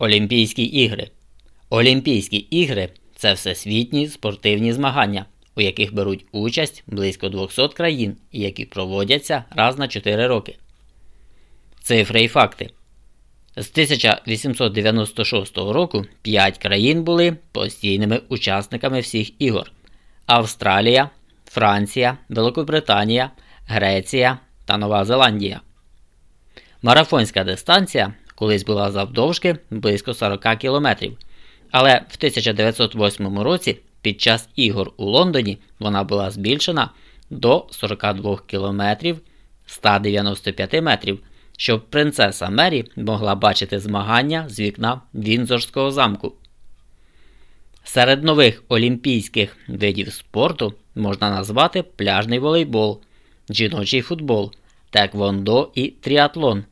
Олімпійські ігри. Олімпійські ігри це всесвітні спортивні змагання, у яких беруть участь близько 200 країн які проводяться раз на 4 роки. Цифри і факти. З 1896 року 5 країн були постійними учасниками всіх ігор: Австралія, Франція, Великобританія, Греція та Нова Зеландія. Марафонська дистанція колись була завдовжки близько 40 кілометрів. Але в 1908 році під час ігор у Лондоні вона була збільшена до 42 кілометрів 195 метрів, щоб принцеса Мері могла бачити змагання з вікна Вінзорського замку. Серед нових олімпійських видів спорту можна назвати пляжний волейбол, жіночий футбол, теквондо і тріатлон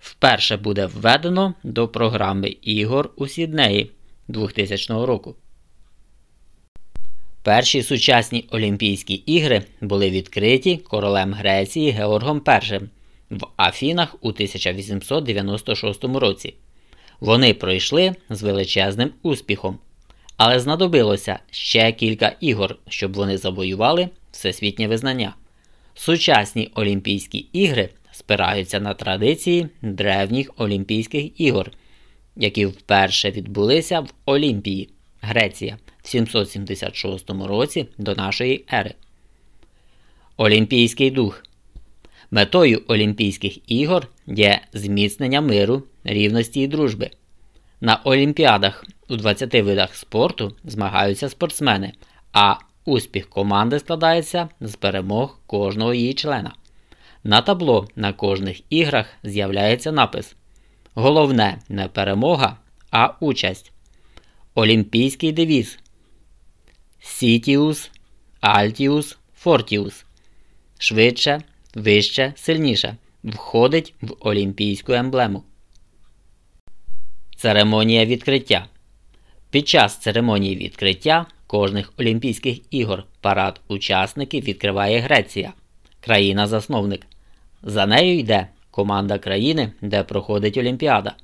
вперше буде введено до програми ігор у Сіднеї 2000 року. Перші сучасні Олімпійські ігри були відкриті королем Греції Георгом І в Афінах у 1896 році. Вони пройшли з величезним успіхом, але знадобилося ще кілька ігор, щоб вони завоювали всесвітнє визнання. Сучасні Олімпійські ігри спираються на традиції древніх Олімпійських ігор, які вперше відбулися в Олімпії, Греція в 776 році до нашої ери. Олімпійський дух. Метою Олімпійських ігор є зміцнення миру, рівності і дружби. На Олімпіадах у 20 видах спорту змагаються спортсмени, а успіх команди складається з перемог кожного її члена. На табло на кожних іграх з'являється напис. Головне не перемога, а участь. Олімпійський девіз Сітіус, Альтіус, Фортіус. Швидше, вище, сильніше. Входить в олімпійську емблему. Церемонія відкриття. Під час церемонії відкриття кожних Олімпійських ігор парад учасників відкриває Греція, країна-засновник. За нею йде команда країни, де проходить Олімпіада,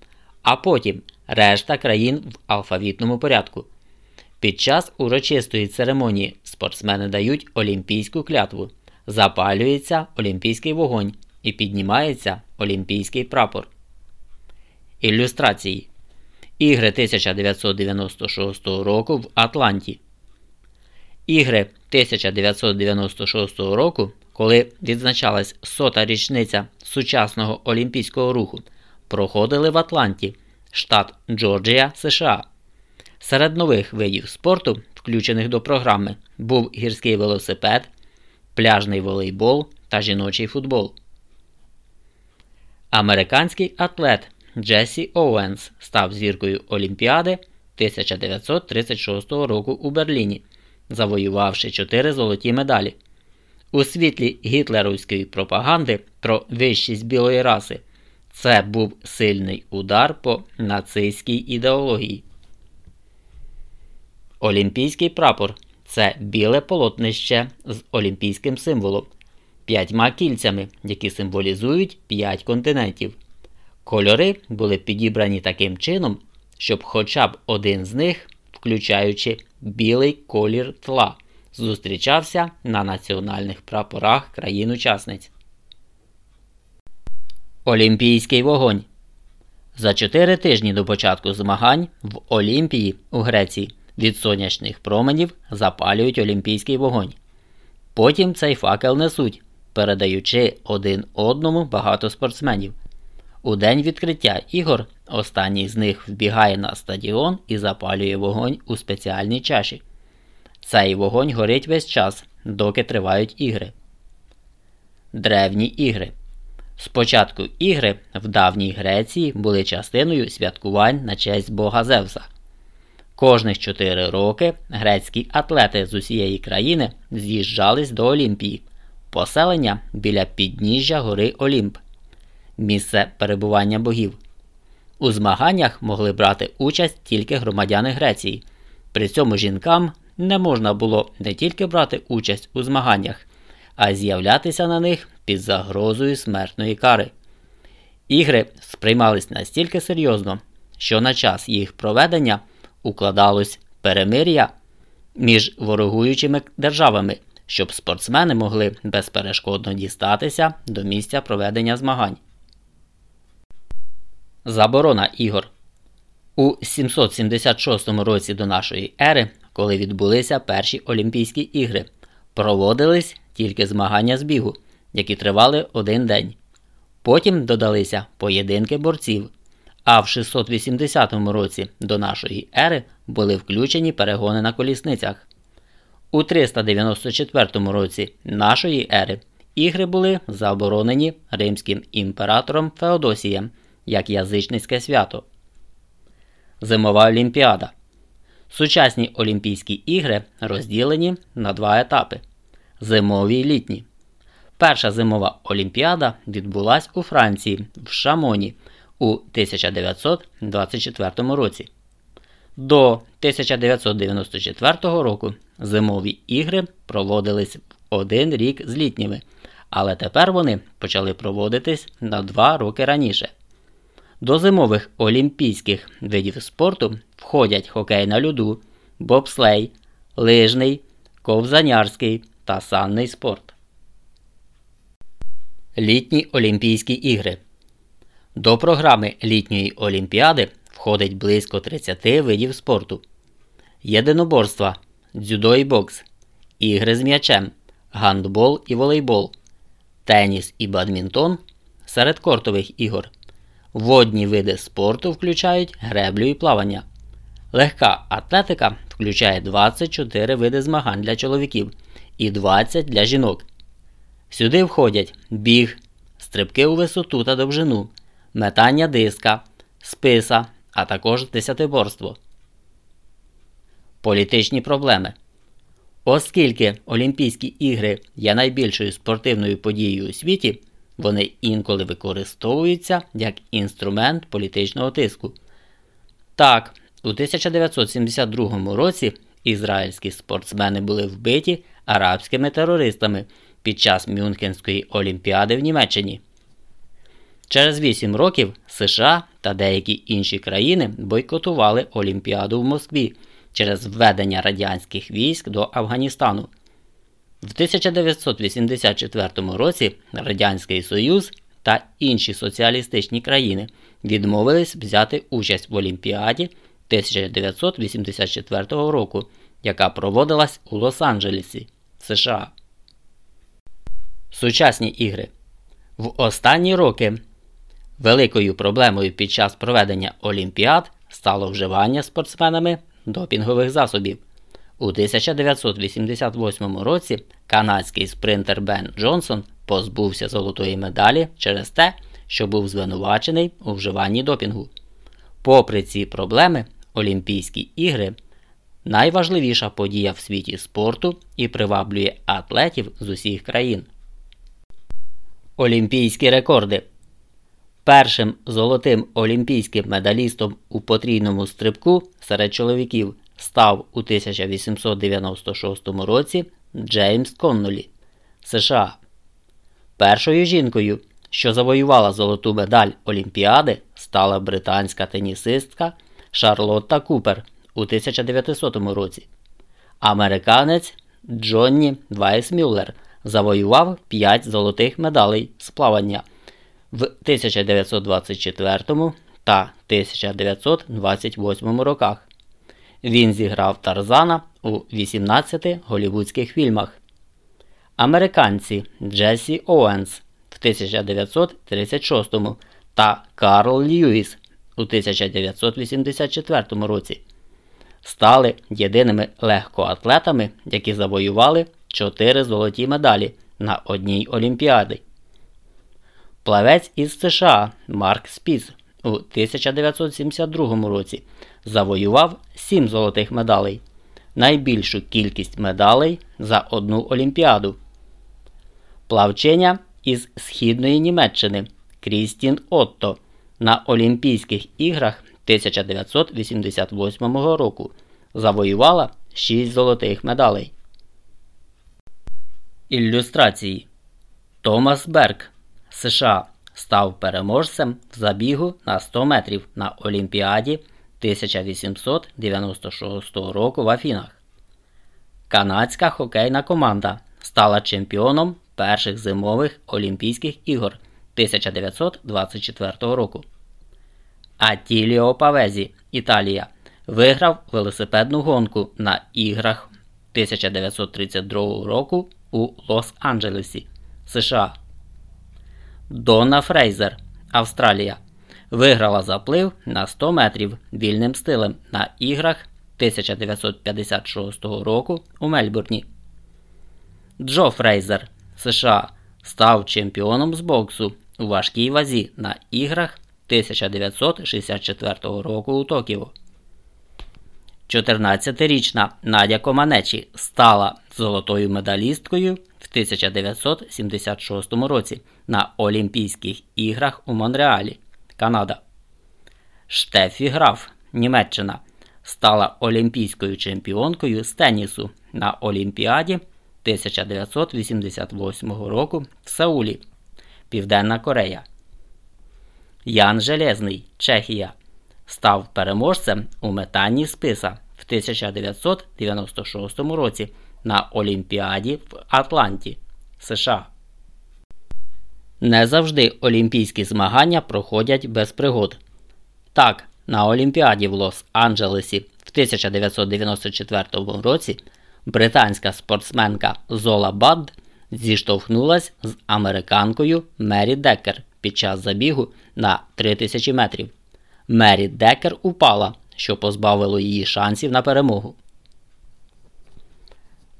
а потім решта країн в алфавітному порядку. Під час урочистої церемонії спортсмени дають олімпійську клятву, запалюється олімпійський вогонь і піднімається олімпійський прапор. Ілюстрації Ігри 1996 року в Атланті. Ігри 1996 року коли відзначалась сота річниця сучасного олімпійського руху, проходили в Атланті, штат Джорджія, США. Серед нових видів спорту, включених до програми, був гірський велосипед, пляжний волейбол та жіночий футбол. Американський атлет Джесі Оуенс став зіркою Олімпіади 1936 року у Берліні, завоювавши 4 золоті медалі. У світлі гітлерівської пропаганди про вищість білої раси це був сильний удар по нацистській ідеології. Олімпійський прапор це біле полотнище з олімпійським символом, п'ятьма кільцями, які символізують п'ять континентів. Кольори були підібрані таким чином, щоб хоча б один з них, включаючи білий колір тла зустрічався на національних прапорах країн-учасниць. Олімпійський вогонь. За чотири тижні до початку змагань в Олімпії у Греції від сонячних променів запалюють олімпійський вогонь. Потім цей факел несуть, передаючи один одному багато спортсменів. У день відкриття ігор останній з них вбігає на стадіон і запалює вогонь у спеціальній чаші. Цей вогонь горить весь час, доки тривають ігри. Древні ігри. Спочатку ігри в давній Греції були частиною святкувань на честь Бога Зевса. Кожних 4 роки грецькі атлети з усієї країни з'їжджались до Олімпії, поселення біля підніжжя гори Олімп, місце перебування богів. У змаганнях могли брати участь тільки громадяни Греції. При цьому жінкам не можна було не тільки брати участь у змаганнях, а й з'являтися на них під загрозою смертної кари. Ігри сприймались настільки серйозно, що на час їх проведення укладалось перемир'я між ворогуючими державами, щоб спортсмени могли безперешкодно дістатися до місця проведення змагань. Заборона ігор у 776 році до нашої ери, коли відбулися перші Олімпійські ігри, проводились тільки змагання з бігу, які тривали один день. Потім додалися поєдинки борців. А в 680 році до нашої ери були включені перегони на колісницях. У 394 році нашої ери ігри були заборонені римським імператором Феодосієм як язичницьке свято. Зимова Олімпіада. Сучасні Олімпійські ігри розділені на два етапи: зимові і літні. Перша зимова олімпіада відбулась у Франції в Шамоні у 1924 році. До 1994 року зимові ігри проводились в один рік з літніми, але тепер вони почали проводитись на два роки раніше. До зимових олімпійських видів спорту входять хокей на льоду, бобслей, лижний, ковзанярський та санний спорт. Літні Олімпійські ігри. До програми літньої олімпіади входить близько 30 видів спорту: єдиноборства, дзюдо і бокс, ігри з м'ячем, гандбол і волейбол, теніс і бадмінтон серед кортових ігор. Водні види спорту включають греблю і плавання. Легка атлетика включає 24 види змагань для чоловіків і 20 для жінок. Сюди входять біг, стрибки у висоту та довжину, метання диска, списа, а також десятиборство. Політичні проблеми. Оскільки Олімпійські ігри є найбільшою спортивною подією у світі, вони інколи використовуються як інструмент політичного тиску. Так, у 1972 році ізраїльські спортсмени були вбиті арабськими терористами під час Мюнхенської олімпіади в Німеччині. Через 8 років США та деякі інші країни бойкотували Олімпіаду в Москві через введення радянських військ до Афганістану. В 1984 році Радянський Союз та інші соціалістичні країни відмовились взяти участь в Олімпіаді 1984 року, яка проводилась у Лос-Анджелесі, США. Сучасні ігри. В останні роки великою проблемою під час проведення Олімпіад стало вживання спортсменами допінгових засобів. У 1988 році канадський спринтер Бен Джонсон позбувся золотої медалі через те, що був звинувачений у вживанні допінгу. Попри ці проблеми, Олімпійські ігри найважливіша подія в світі спорту і приваблює атлетів з усіх країн. Олімпійські рекорди. Першим золотим олімпійським медалістом у потрійному стрибку серед чоловіків став у 1896 році Джеймс Коннолі США. Першою жінкою, що завоювала золоту медаль Олімпіади, стала британська тенісистка Шарлотта Купер у 1900 році. Американець Джонні Вайсмюллер – завоював 5 золотих медалей з плавання в 1924 та 1928 роках. Він зіграв Тарзана у 18 голівудських фільмах. Американці Джесі Оуенс в 1936 та Карл Льюіс у 1984 році стали єдиними легкоатлетами, які завоювали 4 золоті медалі на одній Олімпіаді. Плавець із США Марк Спіс у 1972 році завоював 7 золотих медалей, найбільшу кількість медалей за одну Олімпіаду. Плавчиня із Східної Німеччини Крістін Отто на Олімпійських іграх 1988 року завоювала 6 золотих медалей. Ілюстрації Томас Берг США став переможцем в забігу на 100 метрів на Олімпіаді 1896 року в Афінах. Канадська хокейна команда стала чемпіоном перших зимових Олімпійських ігор 1924 року. Атіліо Павезі, Італія, виграв велосипедну гонку на іграх 1932 року у Лос-Анджелесі, США. Донна Фрейзер, Австралія, виграла заплив на 100 метрів вільним стилем на іграх 1956 року у Мельбурні. Джо Фрейзер, США, став чемпіоном з боксу у важкій вазі на іграх 1964 року у Токіо. 14-річна Надя Команечі стала золотою медалісткою в 1976 році на Олімпійських іграх у Монреалі, Канада. Штефі Граф, Німеччина, стала олімпійською чемпіонкою з тенісу на Олімпіаді 1988 року в Саулі, Південна Корея. Ян Железний, Чехія, став переможцем у метанні списа в 1996 році на Олімпіаді в Атланті, США. Не завжди олімпійські змагання проходять без пригод. Так, на Олімпіаді в Лос-Анджелесі в 1994 році британська спортсменка Зола Бадд зіштовхнулась з американкою Мері Декер під час забігу на 3000 метрів. Мері Декер упала, що позбавило її шансів на перемогу.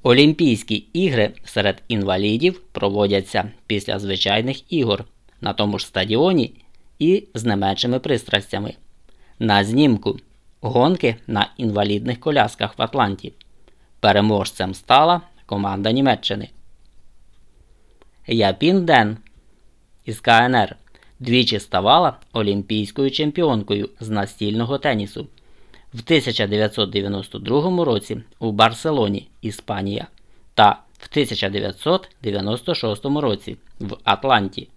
Олімпійські ігри серед інвалідів проводяться після звичайних ігор на тому ж стадіоні і з не меншими пристрастями. На знімку гонки на інвалідних колясках в Атланті. Переможцем стала команда Німеччини. Япін Ден із КНР двічі ставала олімпійською чемпіонкою з настільного тенісу в 1992 році у Барселоні, Іспанія та в 1996 році в Атланті.